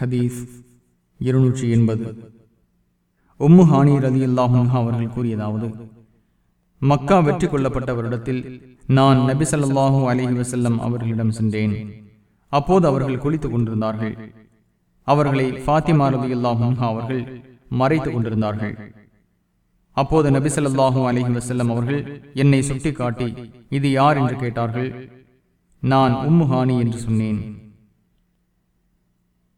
ஹதீஸ் இருநூற்றி எண்பது. உம்மு ஹானி ரதி அல்லாஹா அவர்கள் கூறியதாவது மக்கா வெற்றி கொள்ளப்பட்ட வருடத்தில் நான் நபி சல்லாஹூ அலைஹி வசல்லம் அவர்களிடம் சென்றேன். அப்போது அவர்கள் குளித்துக் கொண்டிருந்தார்கள். அவர்களை ஃபாத்திமா ரதி அல்லாஹா அவர்கள் மறைத்துக் கொண்டிருந்தார்கள். அப்போது நபி ஸல்லல்லாஹு அலைஹி வசல்லம் அவர்கள் என்னை சுட்டிக்காட்டி இது யார் என்று கேட்டார்கள். நான் உம்மு ஹானி என்று சொன்னேன்.